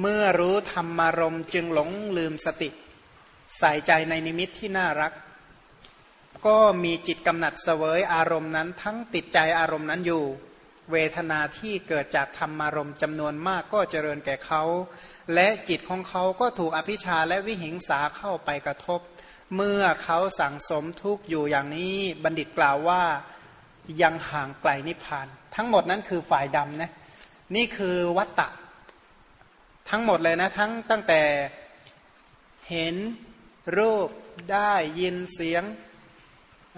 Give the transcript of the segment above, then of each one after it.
เมื่อรู้ธรรมารมจึงหลงลืมสติ ใส่ใจในนิมิตที่น่ารัก ก็มีจิตกำหนัดเสวยอารมณ์นั้น ทั้งติดใจอารมณ์นั้นอยู่ เวทนาที่เกิดจากธรรมารมจำนวนมากก็เจริญแก่เขา และจิตของเขาก็ถูกอภิชาและวิหิงสาเข้าไปกระทบ เมื่อเขาสั่งสมทุกอยู่อย่างนี้บัณฑิตกล่าวว่ายังห่างไกลนิพพาน ทั้งหมดนั้นคือฝ่ายดำนะนี่คือวัตตะ ทั้งหมดเลยนะทั้งตั้งแต่เห็นรูปได้ยินเสียง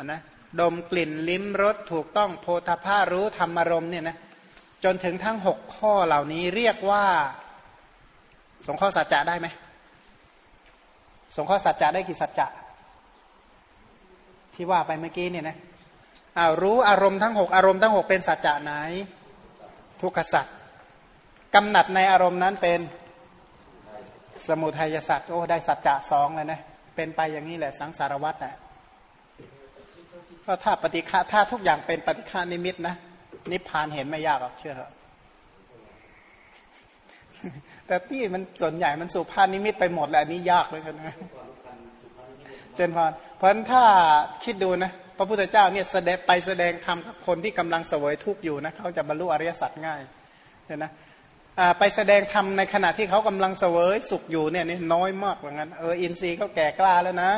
นะดมกลิ่นลิ้มรสถูกต้องโพธาภารู้ธรรมารมเนี่ยนะจนถึงทั้งหกข้อเหล่านี้เรียกว่า สงข้อสัจจะได้ไหมสงข้อสัจจะได้กี่สัจจะที่ว่าไปเมื่อกี้เนี่ยนะอ้าวรู้อารมณ์ทั้งหกอารมณ์ทั้งหกเป็นสัจจะไหน ทุกขสัจกำหนัดในอารมณ์นั้นเป็น สมุทัยสัจโอ้ได้สัจจะสองเลยนะเป็นไปอย่างนี้แหละสังสารวัตรนะก็ถ้าปฏิฆาถ้าทุกอย่างเป็นปฏิฆานิมิตนะนิพพานเห็นไม่ยากหรอกเชื่อเถอแต่ที่มันส่วนใหญ่มันสุภาพนิมิตไปหมดแหละนี้ยากเลยกันนะเจนพรเพราะฉะนั้นถ้าคิดดูนะพระพุทธเจ้าเนี่ยแสดงไปแสดงธรรมกับคนที่กำลังเสวยทุกข์อยู่นะเขาจะบรรลุอริยสัจง่ายเห็นนะ ไปแสดงธรรมในขณะที่เขากำลังเสวยสุขอยู่เนี่ยนี่น้อยมากเหมือนกันเอออินทรีย์เขาแก่กล้าแล้วนะ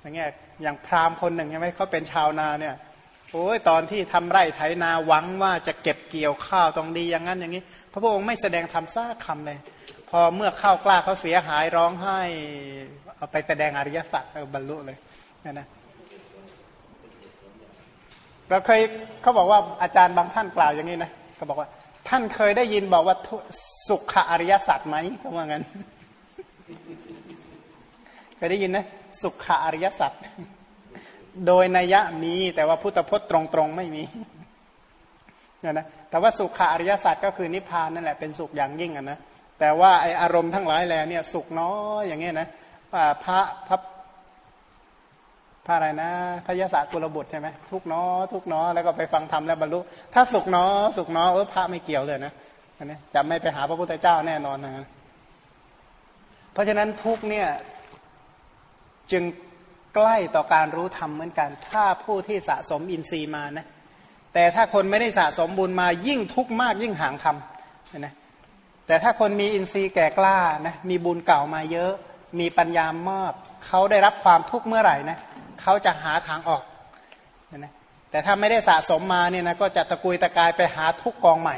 อย่างเงี้ยอย่างพราหมณ์คนหนึ่งใช่ไหมเขาเป็นชาวนาเนี่ยโอ้ยตอนที่ทำไร่ไถนาหวังว่าจะเก็บเกี่ยวข้าวตรงดีอย่างนั้นอย่างนี้ พระพุทธองค์ไม่แสดงธรรมซากคำเลย พอเมื่อข้าวกล้าเขาเสียหายร้องไห้เอาไปแสดงอริยสัจเออบรรลุเลยนะนะเราเคยเขาบอกว่าอาจารย์บางท่านกล่าวอย่างนี้นะเขาบอกว่า ท่านเคยได้ยินบอกว่าสุขอริยสัจไหมเขาว่างั้นเคยได้ยินนะสุขอริยสัจโดยนัยะมีแต่ว่าพุทธพจน์ตรงๆไม่มีเนี่ยนะแต่ว่าสุขอริยสัจก็คือนิพพานนั่นแหละเป็นสุขอย่างยิ่งอะนะแต่ว่าไออารมณ์ทั้งหลายแหล่เนี่ยสุขน้อยอย่างเงี้ยนะพระพระ พระอะไรนะพระยศกุลบุตรใช่ไหมทุกน้อทุกน้อแล้วก็ไปฟังธรรมแล้วบรรลุ ถ้าสุกน้อสุกน้อเออพระไม่เกี่ยวเลยนะอันนี้จะไม่ไปหาพระพุทธเจ้าแน่นอนนะเพราะฉะนั้นทุกเนี่ยจึงใกล้ต่อการรู้ธรรมเหมือนกัน ถ้าผู้ที่สะสมอินทรีย์มานะแต่ถ้าคนไม่ได้สะสมบุญมายิ่งทุกข์มากยิ่งห่างธรรมนะแต่ถ้าคนมีอินทรีย์แก่กล้านะมีบุญเก่ามาเยอะ มีปัญญามากเขาได้รับความทุกข์เมื่อไหร่นะ เขาจะหาทางออกนะแต่ถ้าไม่ได้สะสมมาเนี่ยนะก็จะตะกุยตะกายไปหาทุกกองใหม่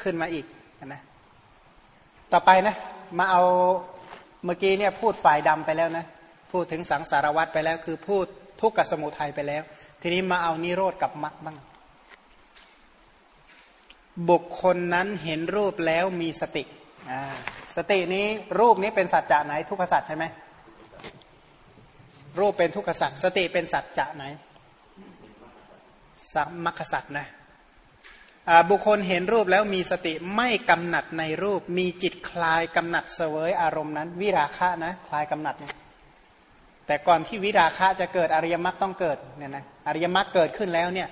ขึ้นมาอีกนะต่อไปนะมาเอาเมื่อกี้เนี่ยพูดฝ่ายดำไปแล้วนะพูดถึงสังสารวัตรไปแล้ว คือพูดทุกข์กับสมุทัยไปแล้ว ทีนี้มาเอานิโรธกับมรรคบ้าง บุคคลนั้นเห็นรูปแล้วมีสติสตินี้รูปนี้เป็นสัจจะไหนทุกขสัจใช่ไหม รูปเป็นทุกขสัจสติเป็นสัจจะไหนสัมมัคสัจนะบุคคลเห็นรูปแล้วมีสติไม่กำหนัดในรูป มีจิตคลายกำหนัดเสวยอารมณ์นั้น วิราคะนะคลายกำหนัดเนี่ยแต่ก่อนที่วิราคะจะเกิดอริยมรรคต้องเกิดเนี่ยนะอริยมรรคเกิดขึ้นแล้วเนี่ย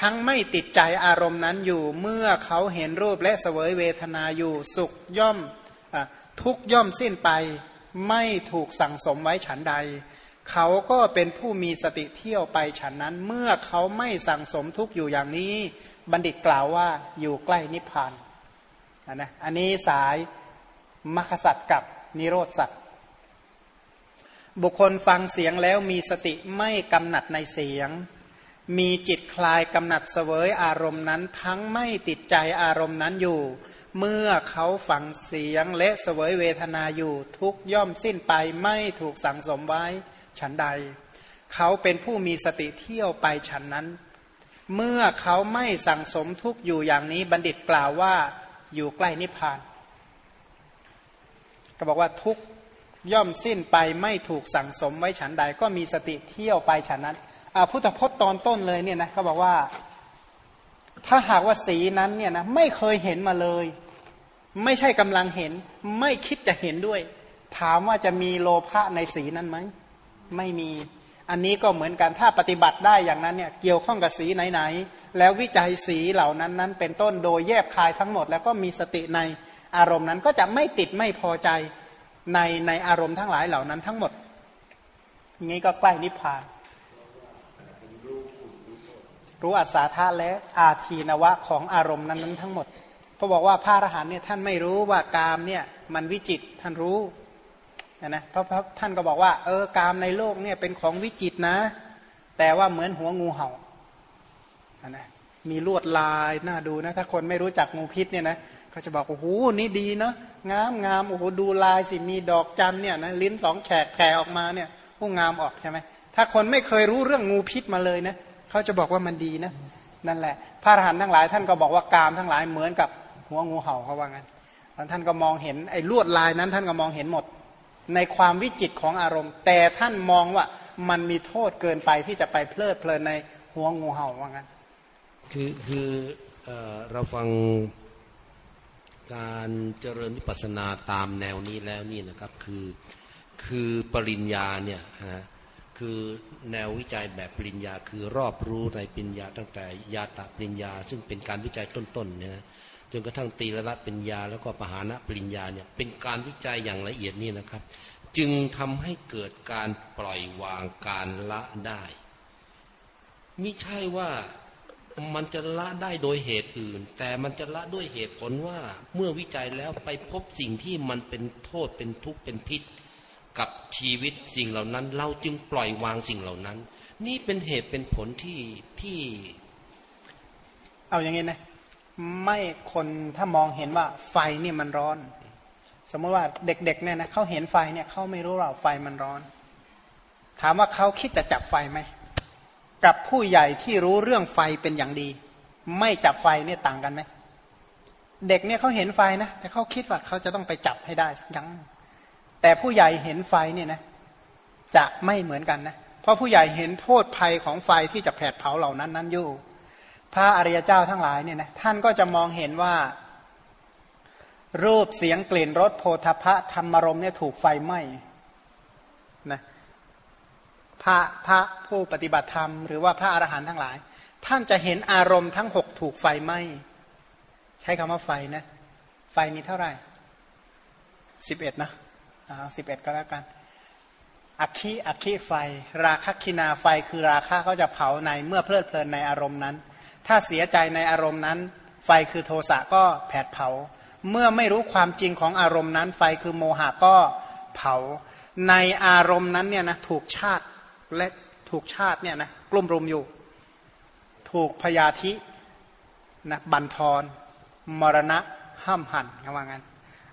ทั้งไม่ติดใจอารมณ์นั้นอยู่เมื่อเขาเห็นรูปและเสวยเวทนาอยู่สุขย่อมอทุกย่อมสิ้นไป ไม่ถูกสั่งสมไว้ฉันใด เขาก็เป็นผู้มีสติเที่ยวไปฉันนั้น เมื่อเขาไม่สั่งสมทุกอยู่อย่างนี้ บัณฑิตกล่าวว่าอยู่ใกล้นิพพานนะอันนี้สายมรรคสัตกับนิโรธสัตว์บุคคลฟังเสียงแล้วมีสติไม่กำหนัดในเสียง มีจิตคลายกำหนัดเสวยอารมณ์นั้น ทั้งไม่ติดใจอารมณ์นั้นอยู่ เมื่อเขาฟังเสียงและเสวยเวทนาอยู่ทุกย่อมสิ้นไปไม่ถูกสังสมไว้ฉันใด เขาเป็นผู้มีสติเที่ยวไปฉันนั้น เมื่อเขาไม่สังสมทุกอยู่อย่างนี้บัณฑิตกล่าวว่าอยู่ใกล้นิพพาน ก็บอกว่าทุกย่อมสิ้นไปไม่ถูกสั่งสมไว้ฉันใด ก็มีสติเที่ยวไปฉันนั้นพุทธพจน์ตอนต้นเลยเนี่ยนะเขาบอกว่า ถ้าหากว่าสีนั้นเนี่ยนะไม่เคยเห็นมาเลย ไม่ใช่กำลังเห็น ไม่คิดจะเห็นด้วย ถามว่าจะมีโลภะในสีนั้นไหมไม่มี อันนี้ก็เหมือนกันถ้าปฏิบัติได้อย่างนั้นเนี่ยเกี่ยวข้องกับสีไหนๆแล้ววิจัยสีเหล่านั้นนั้น เป็นต้นโดยแยบคายทั้งหมด แล้วก็มีสติในอารมณ์นั้นก็จะไม่ติดไม่พอใจในในอารมณ์ทั้งหลายเหล่านั้นทั้งหมดงี้ก็ใกล้นิพพาน รู้อัศาธาและอาทีนวะของอารมณ์นั้นนั้นทั้งหมดเขาบอกว่าพระอรหันต์เนี่ยท่านไม่รู้ว่ากามเนี่ยมันวิจิตท่านรู้นะเพราะท่านก็บอกว่า เออกามในโลกเนี่ยเป็นของวิจิตนะ แต่ว่าเหมือนหัวงูเห่านะมีลวดลายน่าดูนะถ้าคนไม่รู้จักงูพิษเนี่ยนะเขาจะบอกโอ้โหนี่ดีเนาะงามงามโอ้โหดูลายสิมีดอกจันเนี่ยนะลิ้นสองแฉกแผ่ออกมาเนี่ยผู้งามออกใช่ไหมถ้าคนไม่เคยรู้เรื่องงูพิษมาเลยนะเขาจะบอกว่ามันดีนะนั่นแหละ พระอรหันต์ทั้งหลาย ท่านก็บอกว่ากามทั้งหลายเหมือนกับหัวงูเห่าเขาว่างั้นท่านก็มองเห็นไอ้ลวดลายนั้น ท่านก็มองเห็นหมด ในความวิจิตของอารมณ์ แต่ท่านมองว่ามันมีโทษเกินไปที่จะไปเพลิดเพลินในหัวงูเห่าว่างั้น คือคือเราฟังการเจริญวิปัสสนาตามแนวนี้แล้วนี่นะครับ คือคือปริญญาเนี่ยนะ คือแนววิจัยแบบปริญญา คือรอบรู้ในปริญญา ตั้งแต่ยาตะปริญญา ซึ่งเป็นการวิจัยต้นๆเนี่ยจนกระทั่งตีละละปริญญา แล้วก็ปหานะปริญญาเนี่ยเป็นการวิจัยอย่างละเอียดนี่นะครับ จึงทำให้เกิดการปล่อยวางการละได้ไม่ใช่ว่ามันจะละได้โดยเหตุอื่น แต่มันจะละด้วยเหตุผลว่าเมื่อวิจัยแล้วไปพบสิ่งที่มันเป็นโทษเป็นทุกข์เป็นพิษ กับชีวิตสิ่งเหล่านั้น เราจึงปล่อยวางสิ่งเหล่านั้น นี่เป็นเหตุเป็นผลที่ที่ เอาอย่างนี้นะไม่คนถ้ามองเห็นว่าไฟนี่มันร้อน สมมติว่าเด็กๆเนี่ยนะเขาเห็นไฟเนี่ยเขาไม่รู้ว่าไฟมันร้อน ถามว่าเขาคิดจะจับไฟไหมกับผู้ใหญ่ที่รู้เรื่องไฟเป็นอย่างดี ไม่จับไฟเนี่ยต่างกันไหมเด็กเนี่ยเขาเห็นไฟนะแต่เขาคิดว่าเขาจะต้องไปจับให้ได้สักครั้ง แต่ผู้ใหญ่เห็นไฟเนี่ยนะจะไม่เหมือนกันนะ เพราะผู้ใหญ่เห็นโทษภัยของไฟที่จะแผดเผาเหล่านั้นนั้นอยู่ พระอริยเจ้าทั้งหลายเนี่ยนะท่านก็จะมองเห็นว่า รูปเสียงกลิ่นรสโพธพะธรรมรมเนี่ยถูกไฟไหม้นะพระพระผู้ปฏิบัติธรรมหรือว่าพระอรหันต์ทั้งหลาย ท่านจะเห็นอารมณ์ทั้งหกถูกไฟไหม้ใช้คำว่าไฟนะ ไฟมีเท่าไหร่สิบเอ็ดนะ สิบเอ็ดก็แล้วกัน อัคคีอัคคีไฟ ราคะคินาไฟคือราคะเขาจะเผาในเมื่อเพลิดเพลินในอารมณ์นั้น ถ้าเสียใจในอารมณ์นั้น ไฟคือโทสะก็แผดเผา เมื่อไม่รู้ความจริงของอารมณ์นั้น ไฟคือโมหะก็เผา ในอารมณ์นั้นเนี่ยนะถูกชาติและถูกชาติเนี่ยนะกลุ่มรุมอยู่ ถูกพยาธินะบันทอนมรณะห้ามหันคำว่างั้น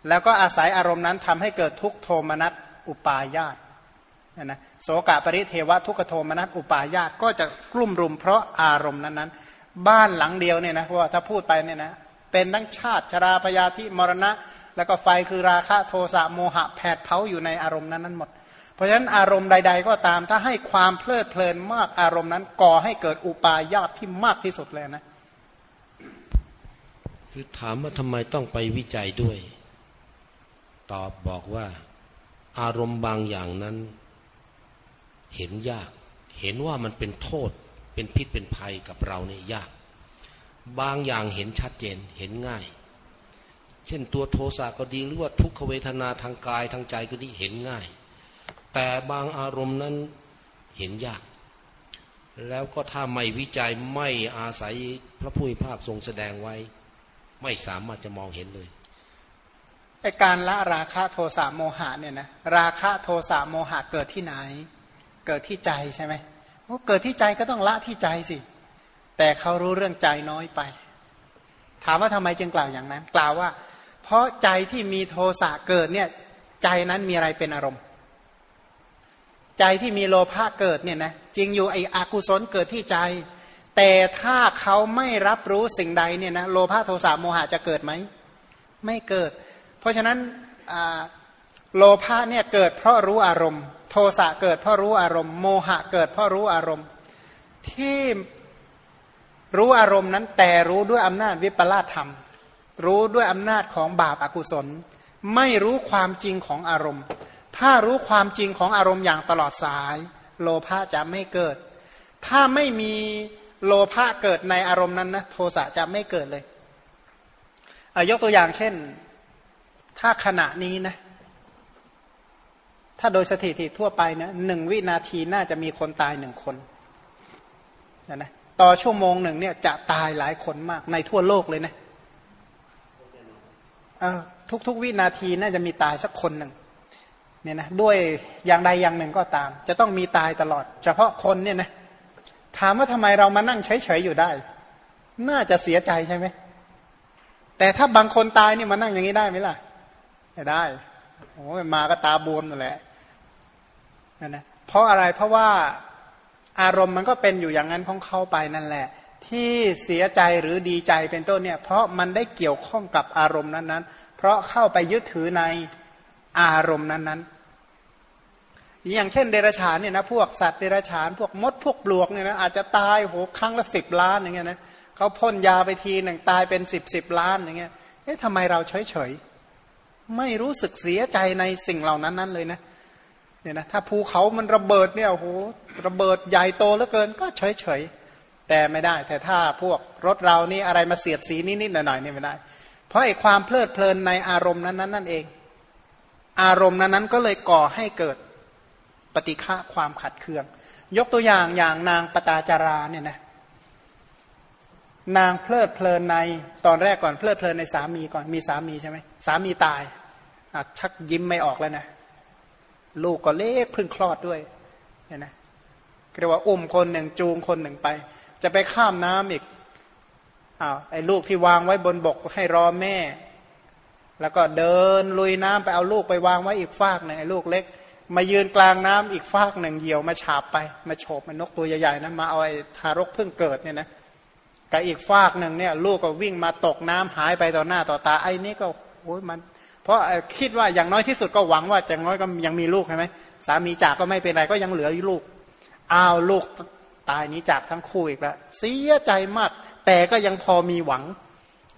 แล้วก็อาศัยอารมณ์นั้นทำให้เกิดทุกโทมนัสอุปาญาตนะโสกะปริเทวะทุกโทมนัสอุปาญาตก็จะกลุ่มรุมเพราะอารมณ์นั้นนั้นบ้านหลังเดียวเนี่ยนะเพราะว่าถ้าพูดไปเนี่ยนะเป็นทั้งชาติชราพยาธิมรณะ แล้วก็ไฟคือราคะโทสะโมหะแผดเผาอยู่ในอารมณ์นั้นนั้นหมด เพราะฉะนั้นอารมณ์ใด ๆ ก็ตามถ้าให้ความเพลิดเพลินมากอารมณ์นั้นก่อให้เกิดอุปาญาตที่มากที่สุดเลยนะคือถามว่าทำไมต้องไปวิจัยด้วย ตอบบอกว่า อารมณ์บางอย่างนั้น เห็นยาก เห็นว่ามันเป็นโทษ เป็นพิษเป็นภัยกับเราเนี่ยยาก บางอย่างเห็นชัดเจนเห็นง่าย เช่นตัวโทสะก็ดีหรือว่าทุกขเวทนาทางกายทางใจก็ดีเห็นง่าย แต่บางอารมณ์นั้นเห็นยาก แล้วก็ถ้าไม่วิจัยไม่อาศัยพระผู้มีภาคทรงแสดงไว้ ไม่สามารถจะมองเห็นเลย ไอการละราคะโทสะโมหะเนี่ยนะราคะโทสะโมหะเกิดที่ไหน เกิดที่ใจใช่ไหมเกิดที่ใจก็ต้องละที่ใจสิ แต่เขารู้เรื่องใจน้อยไป ถามว่าทำไมจึงกล่าวอย่างนั้น กล่าวว่า เพราะใจที่มีโทสะเกิดเนี่ยใจนั้นมีอะไรเป็นอารมณ์ ใจที่มีโลภะเกิดเนี่ยนะจริงอยู่ไอ้อากุศลเกิดที่ใจ แต่ถ้าเขาไม่รับรู้สิ่งใดเนี่ยนะโลภะโทสะโมหะจะเกิดไหมไม่เกิด ราะฉะนั้นโลภะเนี่ยเกิดเพราะรู้อารมณ์ โทสะเกิดเพราะรู้อารมณ์ โมหะเกิดเพราะรู้อารมณ์ ที่รู้อารมณ์นั้นแต่รู้ด้วยอำนาจวิปลาสธรรม รู้ด้วยอำนาจของบาปอากุศล ไม่รู้ความจริงของอารมณ์ ถ้ารู้ความจริงของอารมณ์อย่างตลอดสาย โลภะจะไม่เกิด ถ้าไม่มีโลภะเกิดในอารมณ์นั้นนะโทสะจะไม่เกิดเลยยกตัวอย่างเช่น ถ้าขณะนี้นะ ถ้าโดยสถิติทั่วไปนะหนึ่งวินาทีน่าจะมีคนตายหนึ่งคนนะนะต่อชั่วโมงหนึ่งเนี่ยจะตายหลายคนมากในทั่วโลกเลยนะทุกๆวินาทีน่าจะมีตายสักคนหนึ่งเนี่ยนะด้วยอย่างใดอย่างหนึ่งก็ตาม จะต้องมีตายตลอด เฉพาะคนเนี่ยนะถามว่าทำไมเรามานั่งเฉยๆอยู่ได้ น่าจะเสียใจใช่ไหมแต่ถ้าบางคนตายเนี่ยมานั่งอย่างนี้ได้ไหมล่ะ ได้โอ้มาก็ตาบวมนั่นแหละนั่นนะเพราะอะไรเพราะว่าอารมณ์มันก็เป็นอยู่อย่างนั้นของเขาไปนั่นแหละ ที่เสียใจหรือดีใจเป็นต้นเนี่ย เพราะมันได้เกี่ยวข้องกับอารมณ์นั้นๆ เพราะเข้าไปยึดถือในอารมณ์นั้นๆ อย่างเช่น เดรัจฉานเนี่ยนะพวกสัตว์เดรัจฉาน พวกมดพวกปลวกเนี่ยนะอาจจะตายโหครั้งละสิบล้านอย่างเงี้ยนะเขาพ่นยาไปทีหนึ่งตายเป็นสิบสิบล้านอย่างเงี้ยเอ๊ะทำไมเราเฉยเฉย ไม่รู้สึกเสียใจในสิ่งเหล่านั้นนั้นเลยนะเนี่ยนะถ้าภูเขามันระเบิดเนี่ยโอ้โหระเบิดใหญ่โตเหลือเกินก็เฉยเฉยแต่ไม่ได้ แต่ถ้าพวกรถเรานี่อะไรมาเสียดสีนิดๆหน่อยๆนี่ไม่ได้ เพราะไอ้ความเพลิดเพลินในอารมณ์นั้นนั่นเอง อารมณ์นั้นนั้นก็เลยก่อให้เกิดปฏิฆะความขัดเคือง ยกตัวอย่างอย่างนางปตาจาราเนี่ยนะ นางเพลิดเพลินในตอนแรกก่อนเพลิดเพลินในสามีก่อนมีสามีใช่ไหมสามีตายชักยิ้มไม่ออกแล้วนะลูกก็เล็กพึ่งคลอดด้วยเห็นไหมเรียกว่าอุ้มคนหนึ่งจูงคนหนึ่งไป จะไปข้ามน้ำอีกอ้าวไอ้ลูกที่วางไว้บนบกให้รอแม่ แล้วก็เดินลุยน้ำไปเอาลูกไปวางไว้อีกฟากหนึ่งไอ้ลูกเล็ก มายืนกลางน้ำอีกฟากหนึ่งเหี่ยวมาฉาบไป มาโฉบมันนกตัวใหญ่ๆนะมาเอาไอ้ทารกเพิ่งเกิดเนี่ยนะ กับอีกฟากหนึ่งเนี่ย ลูกก็วิ่งมาตกน้ำหายไปต่อหน้าต่อตาไอ้นี่ก็โอ้ยมัน เพราะคิดว่าอย่างน้อยที่สุดก็หวังว่าจะน้อยก็ยังมีลูกใช่ไหมสามีจากก็ไม่เป็นไรก็ยังเหลืออยู่ลูกอ้าวลูกตายนี้จากทั้งคู่อีกแล้วเสียใจมาก แต่ก็ยังพอมีหวัง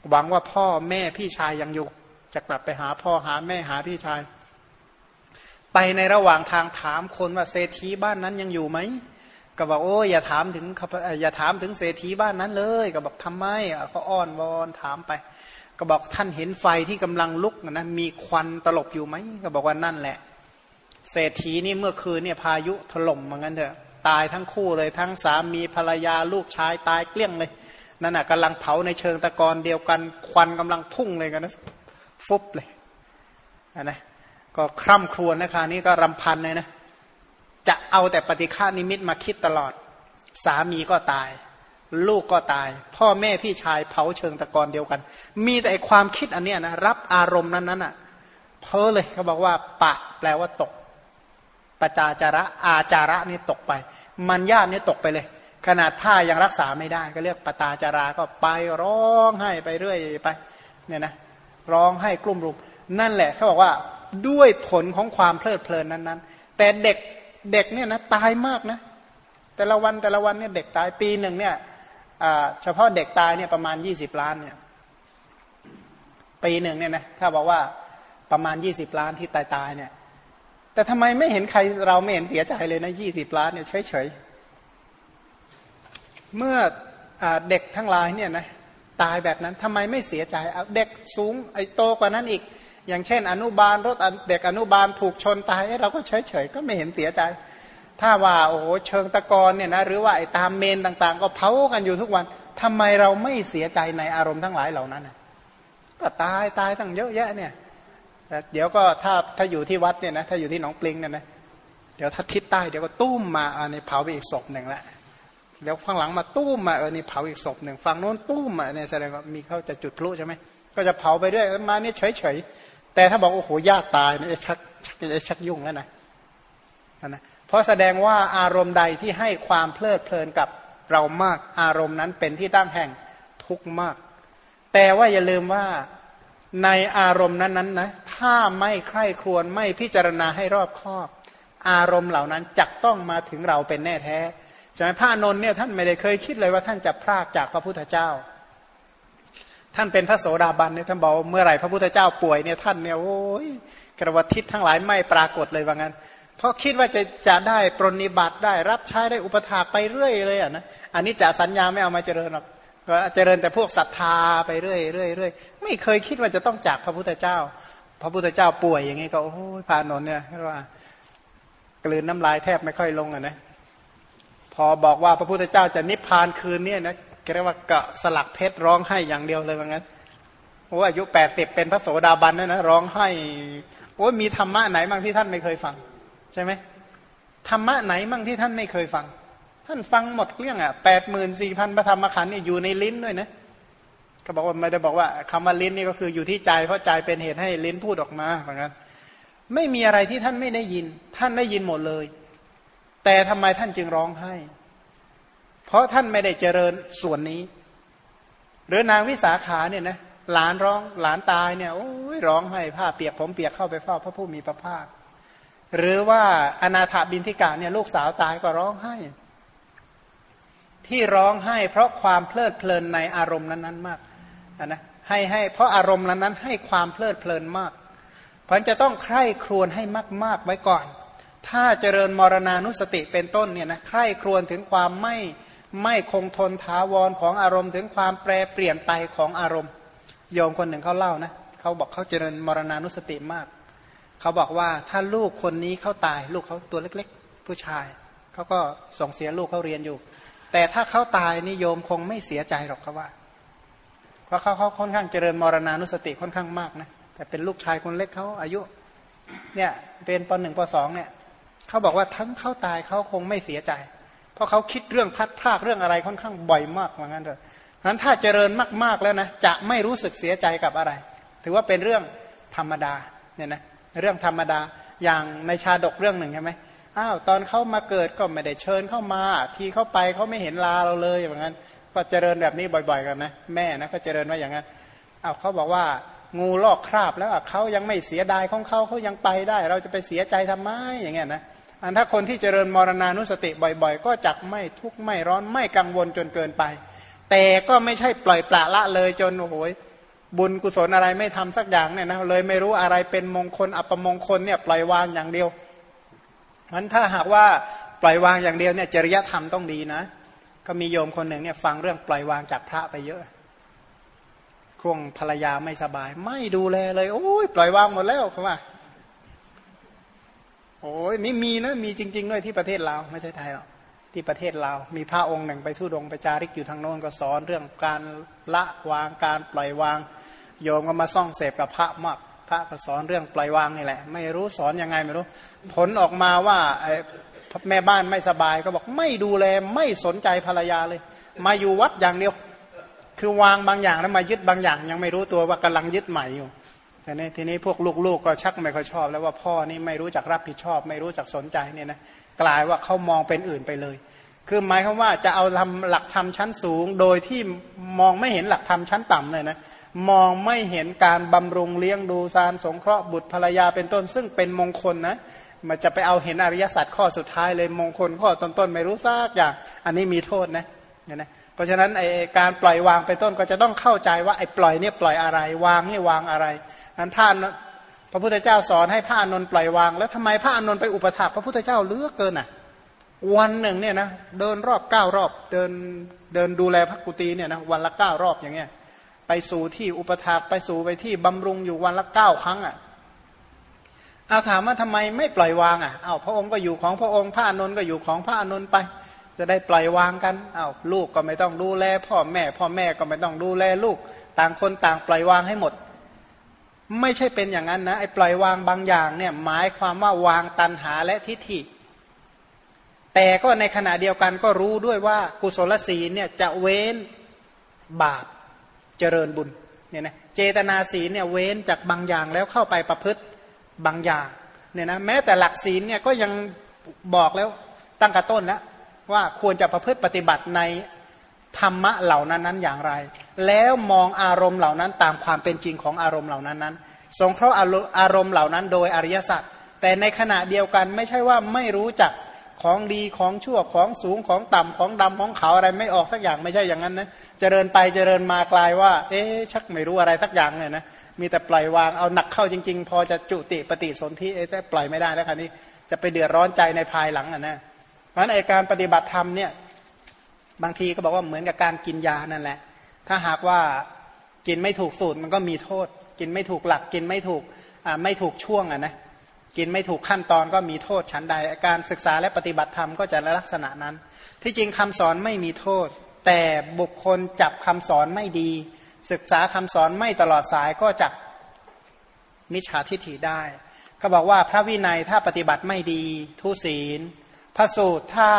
หวังว่าพ่อแม่พี่ชายยังอยู่ จะกลับไปหาพ่อหาแม่หาพี่ชาย ไปในระหว่างทางถามคนว่าเศรษฐีบ้านนั้นยังอยู่ไหม ก็บอกโอ้อย่าถามถึงอย่าถามถึงเศรษฐีบ้านนั้นเลย ก็บอกทำไมเขาอ้อนวอนถามไป ก็บอกท่านเห็นไฟที่กำลังลุกนะมีควันตลบอยู่ไหมก็บอกว่านั่นแหละ เศรษฐีนี่เมื่อคืนเนี่ยพายุถล่มเหมือนกันเถอะตายทั้งคู่เลยทั้งสามีภรรยาลูกชายตายเกลี้ยงเลยนั่นน่ะกำลังเผาในเชิงตะกอนเดียวกันควันกำลังพุ่งเลยกันนะฟุบเลยนะก็คร่ำครวญนะคะนี่ก็รำพันเลยนะ จะเอาแต่ปฏิฆานิมิตมาคิดตลอด สามีก็ตาย ลูกก็ตาย พ่อแม่พี่ชายเผาเชิงตะกอนเดียวกัน มีแต่ความคิดอันเนี้ยนะรับอารมณ์นั้นนั้นอะเพ้อเลยเขาบอกว่า ปะ แปลว่าตกปจาจาระอาจาระนี่ตกไป มันญาตินี่ตกไปเลย ขนาดผ้ายังรักษาไม่ได้ ก็เรียกปตาจาราก็ไปร้องให้ไปเรื่อยไปเนี่ยนะร้องให้กลุ่มรุมนั่นแหละเขาบอกว่าด้วยผลของความเพลิดเพลินนั้นๆ แต่เด็ก เด็กเนี่ยนะตายมากนะแต่ละวันแต่ละวันเนี่ยเด็กตายปีหนึ่งเนี่ยเฉพาะเด็กตายเนี่ยประมาณยี่สิบล้านเนี่ยปีหนึ่งเนี่ยนะถ้าบอกว่าประมาณยี่สิบล้านที่ตายตายเนี่ยแต่ทำไมไม่เห็นใครเราไม่เห็นเสียใจเลยนะยี่สิบล้านเนี่ยเฉยเฉยเมื่ออเด็กทั้งหลายเนี่ยนะตายแบบนั้นทำไมไม่เสียใจเอาเด็กสูงไอ้โตกว่านั้นอีก อย่างเช่น อนุบาลรถเด็กอนุบาลถูกชนตายเราก็เฉยเฉยก็ไม่เห็นเสียใจ ถ้าว่าโอ้โหเชิงตะกอนเนี่ยนะหรือว่าไอ้ตามเมนต่างๆ ก็เผากันอยู่ทุกวันทำไมเราไม่เสียใจในอารมณ์ทั้งหลายเหล่านั้นก็ตายตายตั้งเยอะแยะเนี่ยเดี๋ยวก็ถ้าถ้าอยู่ที่วัดเนี่ยนะถ้าอยู่ที่หนองปลิงเนี่ยนะเดี๋ยวถ้าทิศใต้เดี๋ยวก็ตุ้มมาอันนี้เผาไปอีกศพหนึ่งละเดี๋ยวข้างหลังมาตุ้มมาเออนี่เผาอีกศพหนึ่งฝั่งโน้นตุ้มมาเนี่ยแสดงว่ามีเขาจะจุดพลุใช่ไหมก็จะเผาไปเรื่อยมานี่เฉยๆ แต่ถ้าบอกโอ้โหญาติตายเนี่ยชักชักยุ่งแล้วนะนะเพราะแสดงว่าอารมณ์ใดที่ให้ความเพลิดเพลินกับเรามากอารมณ์นั้นเป็นที่ตั้งแห่งทุกข์มาก แต่ว่าอย่าลืมว่าในอารมณ์นั้นนั้นนะถ้าไม่ใคร่ครวญไม่พิจารณาให้รอบคอบ อารมณ์เหล่านั้นจักต้องมาถึงเราเป็นแน่แท้ใช่ไหมพระนนท์เนี่ยท่านไม่ได้เคยคิดเลยว่าท่านจะพรากจากพระพุทธเจ้า ท่านเป็นพระโสดาบันเนี่ยท่านบอกเมื่อไหร่พระพุทธเจ้าป่วยเนี่ยท่านเนี่ยโอ้ยกระวัติทิศทั้งหลายไม่ปรากฏเลยว่างั้น เพราะคิดว่าจะจะได้ปรนิบัติได้รับใช้ได้อุปถาไปเรื่อยเลยอะนะอันนี้จะสัญญาไม่เอามาเจริญหรอกก็เจริญแต่พวกศรัทธาไปเรื่อยเรื่อยเรื่อยไม่เคยคิดว่าจะต้องจากพระพุทธเจ้า พระพุทธเจ้าป่วยอย่างนี้ก็โอ้ยพานนเนี่ยว่า กลืนน้ำลายแทบไม่ค่อยลงอะนะพอบอกว่าพระพุทธเจ้าจะนิพพานคืนเนี้นะ เรียกว่าเกะสลักเพชรร้องไห้อย่างเดียวเลยว่างั้นโอ้อายุแปดสิบเป็นพระโสดาบันนะนะร้องไห้โอ้มีธรรมะไหนบ้างที่ท่านไม่เคยฟัง ใช่ไหมธรรมะไหนบ้างที่ท่านไม่เคยฟัง ท่านฟังหมดเรื่องอะแปดหมื่นสี่พันพระธรรมขันธ์นี่อยู่ในลิ้นด้วยนะก็บอกว่าไม่ได้บอกว่าคำว่าลิ้นนี่ก็คืออยู่ที่ใจเพราะใจเป็นเหตุให้ลิ้นพูดออกมาเหมือนกันไม่มีอะไรที่ท่านไม่ได้ยิน ท่านได้ยินหมดเลย แต่ทำไมท่านจึงร้องไห้ เพราะท่านไม่ได้เจริญส่วนนี้ หรือนางวิสาขาเนี่ยนะหลานร้องหลานตายเนี่ยโอ้ยร้องไห้ผ้าเปียกผมเปียกเข้าไปเฝ้าพระผู้มีพระภาค หรือว่าอนาถาบินทิกาเนี่ยลูกสาวตายก็ร้องไห้ ที่ร้องไห้ เพราะความเพลิดเพลินในอารมณ์นั้นๆมากนะให้ให้เพราะอารมณ์นั้นให้ความเพลิดเพลินมากเพราะจะต้องใคร่ครวญให้มาก ๆไว้ก่อน ถ้าเจริญมรณานุสติเป็นต้นเนี่ยนะใคร่ครวญถึงความไม่ ไม่คงทนท้าวรของอารมณ์ ถึงความแปรเปลี่ยนไปของอารมณ์ โยมคนหนึ่งเขาเล่านะเขาบอกเขาเจริญมรณานุสติมาก เขาบอกว่าถ้าลูกคนนี้เขาตาย ลูกเขาตัวเล็ก ๆ ผู้ชายเขาก็ส่งเสียลูกเขาเรียนอยู่ แต่ถ้าเขาตายนี่โยมคงไม่เสียใจหรอกเขาว่าเพราะเขาเขาค่อนข้างเจริญมรณานุสติค่อนข้างมากนะแต่เป็นลูกชายคนเล็กเขาอายุเนี่ยเรียนปหนึ่งปสองเนี่ยเขาบอกว่าทั้งเขาตายเขาคงไม่เสียใจเพราะเขาคิดเรื่องพัดพลากเรื่องอะไรค่อนข้างบ่อยมากเหมือนกันเลยนั้นถ้าเจริญมากๆแล้วนะจะไม่รู้สึกเสียใจกับอะไร ถือว่าเป็นเรื่องธรรมดาเนี่ยนะเรื่องธรรมดาอย่างในชาดกเรื่องหนึ่งใช่ไหมอ้าวตอนเขามาเกิดก็ไม่ได้เชิญเข้ามา ทีเข้าไปเขาไม่เห็นลาเราเลยอย่างนั้น ก็เจริญแบบนี้บ่อย ๆ กันนะแม่นะก็เจริญว่าอย่างนั้นอ้าวเขาบอกว่างูลอกคราบแล้วเขายังไม่เสียดายของเขาเขายังไปได้ เราจะไปเสียใจทำไมอย่างเงี้ยนะ อันถ้าคนที่เจริญมรณานุสติบ่อยๆ ก็จักไม่ทุกข์ไม่ร้อนไม่กังวลจนเกินไป แต่ก็ไม่ใช่ปล่อยปละละเลยจนโอ้โหบุญกุศลอะไรไม่ทำสักอย่างเนี่ยนะเลยไม่รู้อะไรเป็นมงคลอัปมงคลเนี่ยปล่อยวางอย่างเดียวมันถ้าหากว่าปล่อยวางอย่างเดียวเนี่ยจริยธรรมต้องดีนะ ก็มีโยมคนหนึ่งเนี่ยฟังเรื่องปล่อยวางจากพระไปเยอะช่วงภรรยาไม่สบาย ไม่ดูแลเลย โอ้ยปล่อยวางหมดแล้วเขาว่า อ้ยนี่มีนะมีจริง ๆ ด้วยที่ประเทศลาวไม่ใช่ไทยหรอกที่ประเทศลาวมีพระองค์หนึ่งไปทุดงไปจาริกอยู่ทางโน้นก็สอนเรื่องการละวางการปล่อยวาง โยมก็มาซ่องเสพกับพระมากพระก็สอนเรื่องปล่อยวางนี่แหละ ไม่รู้สอนยังไงไม่รู้ ผลออกมาว่าแม่บ้านไม่สบายก็บอกไม่ดูแลไม่สนใจภรรยาเลย มาอยู่วัดอย่างเดียว คือวางบางอย่างแล้วมายึดบางอย่าง ยังไม่รู้ตัวว่ากำลังยึดใหม่อยู่ แต่นี้ทีนี้พวกลูกๆก็ชักไม่ค่อยชอบ แล้วว่าพ่อนี่ไม่รู้จักรับผิดชอบ ไม่รู้จักสนใจเนี่ยนะกลายว่าเขามองเป็นอื่นไปเลย คือหมายความว่าจะเอาทำหลักธรรมชั้นสูง โดยที่มองไม่เห็นหลักธรรมชั้นต่ำเลยนะมองไม่เห็นการบำรุงเลี้ยงดูสารสงเคราะห์บุตรภรรยาเป็นต้น ซึ่งเป็นมงคลนะมันจะไปเอาเห็นอริยสัจข้อสุดท้ายเลยมงคลข้อต้นๆไม่รู้ซากอย่าง อันนี้มีโทษนะเนี่ยนะเพราะฉะนั้นไอการปล่อยวางไปต้นก็จะต้องเข้าใจว่าไอ้ปล่อยเนี่ยปล่อยอะไรวางเนี่ยวางอะไร อันท่านพระพุทธเจ้าสอนให้พระอนุนปล่อยวาง แล้วทำไมพระอนุนไปอุปถัมภ์พระพุทธเจ้าเลือกเกินอะ วันหนึ่งเนี่ยนะเดินรอบเก้ารอบเดินเดินดูแลพระกุฏิเนี่ยนะวันละเก้ารอบอย่างเงี้ย ไปสู่ที่อุปถากไปสู่ไปที่บำรุงอยู่วันละเก้าครั้งอะเอาถามว่าทำไมไม่ปล่อยวางอะเอาพระองค์ก็อยู่ของพระองค์พระอนุนก็อยู่ของพระอนุนไป จะได้ปล่อยวางกันเอาลูกก็ไม่ต้องดูแล พ่อแม่ พ่อแม่ก็ไม่ต้องดูแลลูก ต่างคนต่างปล่อยวางให้หมด ไม่ใช่เป็นอย่างนั้นนะไอ้ปล่อยวางบางอย่างเนี่ยหมายความว่าวางตันหาและทิฏฐิ แต่ก็ในขณะเดียวกันก็รู้ด้วยว่ากุศลศีลเนี่ยจะเว้นบาปเจริญบุญเนี่ยนะเจตนาศีลเนี่ยเว้นจากบางอย่างแล้วเข้าไปประพฤติบางอย่างเนี่ยนะแม้แต่หลักศีลเนี่ยก็ยังบอกแล้วตั้งกระต้นแล้วว่าควรจะประพฤติปฏิบัติใน ธรรมะเหล่านั้นนั้นอย่างไร แล้วมองอารมณ์เหล่านั้นตามความเป็นจริงของอารมณ์เหล่านั้นนั้น สงเคราะห์อารมณ์เหล่านั้นโดยอริยสัจแต่ในขณะเดียวกันไม่ใช่ว่าไม่รู้จักของดีของชั่วของสูงของต่ำของดำของขาวอะไรไม่ออกสักอย่างไม่ใช่อย่างนั้นนะเจริญไปเจริญมากลายว่า เอ๊ชักไม่รู้อะไรสักอย่างเลยนะมีแต่ปล่อยวางเอาหนักเข้าจริง ๆ พอจะจุติปฏิสนธิเอ๊แต่ปล่อยไม่ได้แล้วคันนี้จะไปเดือดร้อนใจในภายหลังอะนะเพราะในการปฏิบัติธรรมเนี่ย บางทีก็บอกว่าเหมือนกับการกินยานั่นแหละ ถ้าหากว่ากินไม่ถูกสูตรมันก็มีโทษ กินไม่ถูกหลัก กินไม่ถูกไม่ถูกช่วงอะนะกินไม่ถูกขั้นตอนก็มีโทษชั้นใด การศึกษาและปฏิบัติธรรมก็จะลักษณะนั้น ที่จริงคำสอนไม่มีโทษ แต่บุคคลจับคำสอนไม่ดี ศึกษาคำสอนไม่ตลอดสายก็จะมิจฉาทิฏฐิได้เขาบอกว่าพระวินัยถ้าปฏิบัติไม่ดี ทุศีล พระสูตรถ้า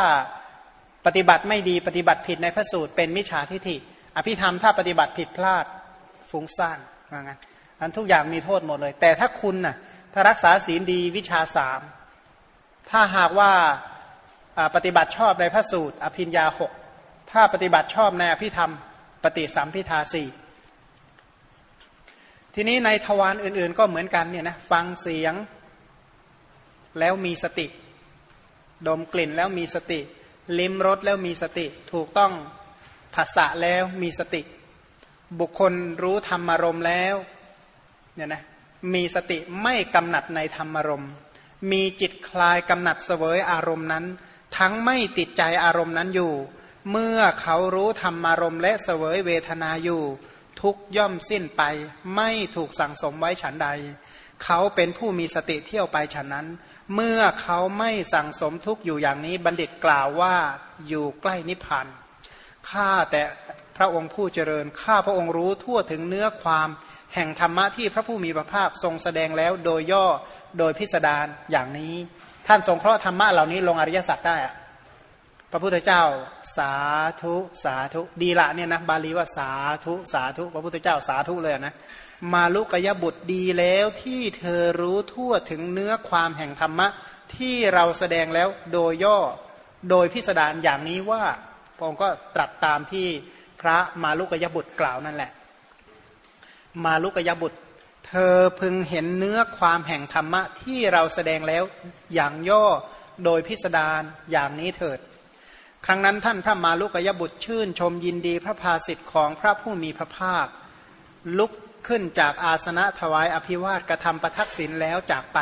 ปฏิบัติไม่ดีปฏิบัติผิดในพระสูตรเป็นมิจฉาทิฏฐิ อภิธรรมถ้าปฏิบัติผิดพลาดฟุ้งซ่านว่างั้นอันทุกอย่างมีโทษหมดเลย แต่ถ้าคุณน่ะถ้ารักษาศีลดีวิชาสามถ้าหากว่าปฏิบัติชอบในพระสูตร อภิญญาหกถ้าปฏิบัติชอบในอภิธรรม ปฏิสัมพิทาสี่ทีนี้ในทวารอื่นๆก็เหมือนกันเนี่ยนะฟังเสียงแล้วมีสติ ดมกลิ่นแล้วมีสติ ลิ้มรสแล้วมีสติ ถูกต้องภาษะแล้วมีสติ บุคคลรู้ธรรมารมแล้วเนี่ยนะมีสติไม่กำหนัดในธรรมารมมีจิตคลายกำหนัดเสวยอารมณ์นั้น ทั้งไม่ติดใจอารมณ์นั้นอยู่ เมื่อเขารู้ธรรมารมและเสวยเวทนาอยู่ ทุกย่อมสิ้นไป ไม่ถูกสั่งสมไว้ฉันใด เขาเป็นผู้มีสติเที่ยวไปฉันนั้น เมื่อเขาไม่สั่งสมทุกอยู่อย่างนี้ บัณฑิตกล่าวว่าอยู่ใกล้นิพพานข้าแต่พระองค์ผู้เจริญข้าพระองค์รู้ทั่วถึงเนื้อความแห่งธรรมะที่พระผู้มีพระภาคทรงแสดงแล้วโดยย่อโดยพิสดารอย่างนี้ ท่านทรงเคราะห์ธรรมะเหล่านี้ลงอริยสัจได้พระพุทธเจ้า สาธุสาธุดีละเนี่ยนะบาลีว่าสาธุสาธุ พระพุทธเจ้าสาธุเลยนะ มาลุกยบุตรดีแล้วที่เธอรู้ทั่วถึงเนื้อความแห่งธรรมะ ที่เราแสดงแล้วโดยย่อโดยพิสดารอย่างนี้ว่าพระองค์ก็ตรัสตามที่พระมาลุกยบุตรกล่าวนั่นแหละ มาลุกยบุตร เธอพึงเห็นเนื้อความแห่งธรรมะ ที่เราแสดงแล้วอย่างย่อโดยพิสดารอย่างนี้เถิด ครั้งนั้นท่านพระมาลุกยบุตรชื่นชมยินดีพระภาสิทธิ์ของพระผู้มีพระภาค ลุก ขึ้นจากอาสนะถวายอภิวาทกระทำประทักษิณแล้วจากไป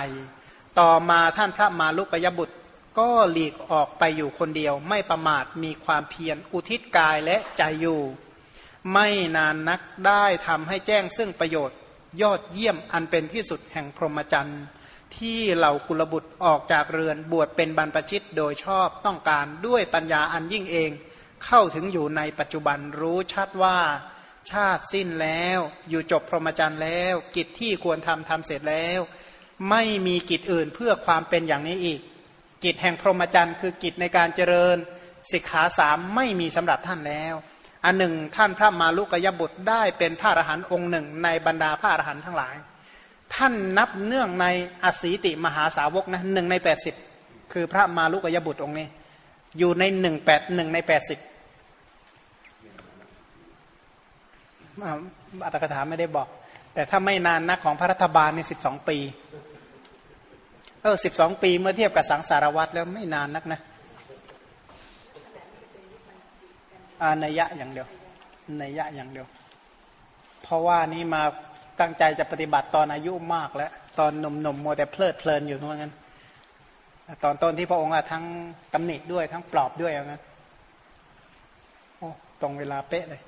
ต่อมาท่านพระมาลุกยบุตร ก็หลีกออกไปอยู่คนเดียว ไม่ประมาทมีความเพียรอุทิศกายและใจอยู่ ไม่นานนักได้ทำให้แจ้งซึ่งประโยชน์ยอดเยี่ยมอันเป็นที่สุดแห่งพรหมจรรย์ที่เหล่ากุลบุตรออกจากเรือนบวชเป็นบรรพชิตโดยชอบต้องการด้วยปัญญาอันยิ่งเอง เข้าถึงอยู่ในปัจจุบันรู้ชัดว่า ชาติสิ้นแล้ว อยู่จบพรหมจรรย์แล้ว กิจที่ควรทำทำเสร็จแล้ว ไม่มีกิจอื่นเพื่อความเป็นอย่างนี้อีก กิจแห่งพรหมจรรย์ คือกิจในการเจริญสิกขาสามไม่มีสำหรับท่านแล้ว อันหนึ่งท่านพระมาลุกยบุตรได้เป็นพระอรหันต์องค์หนึ่ง ในบรรดาพระอรหันต์ทั้งหลาย ท่านนับเนื่องในอสีติมหาสาวกนะหนึ่งในแปดสิบคือพระมาลุกยบุตรองค์นี้ อยู่ในหนึ่งแปดหนึ่งในแปดสิบ อัตถกถาไม่ได้บอก แต่ถ้าไม่นานนักของพระรัฐบาลในสิบสองปีเออสิบสองปีเมื่อเทียบกับสังสารวัตรแล้วไม่นานนักนะอานยะอย่างเดียวนัยยะอย่างเดียว เพราะว่านี้มาตั้งใจจะปฏิบัติตอนอายุมากแล้ว ตอนหนุ่มๆมัวแต่เพลิดเพลินอยู่ทั้งนั้น ตอนต้นที่พระองค์ทั้งตำหนิด้วยทั้งปลอบด้วยอย่างนั้นโอ้ตรงเวลาเป๊ะเลย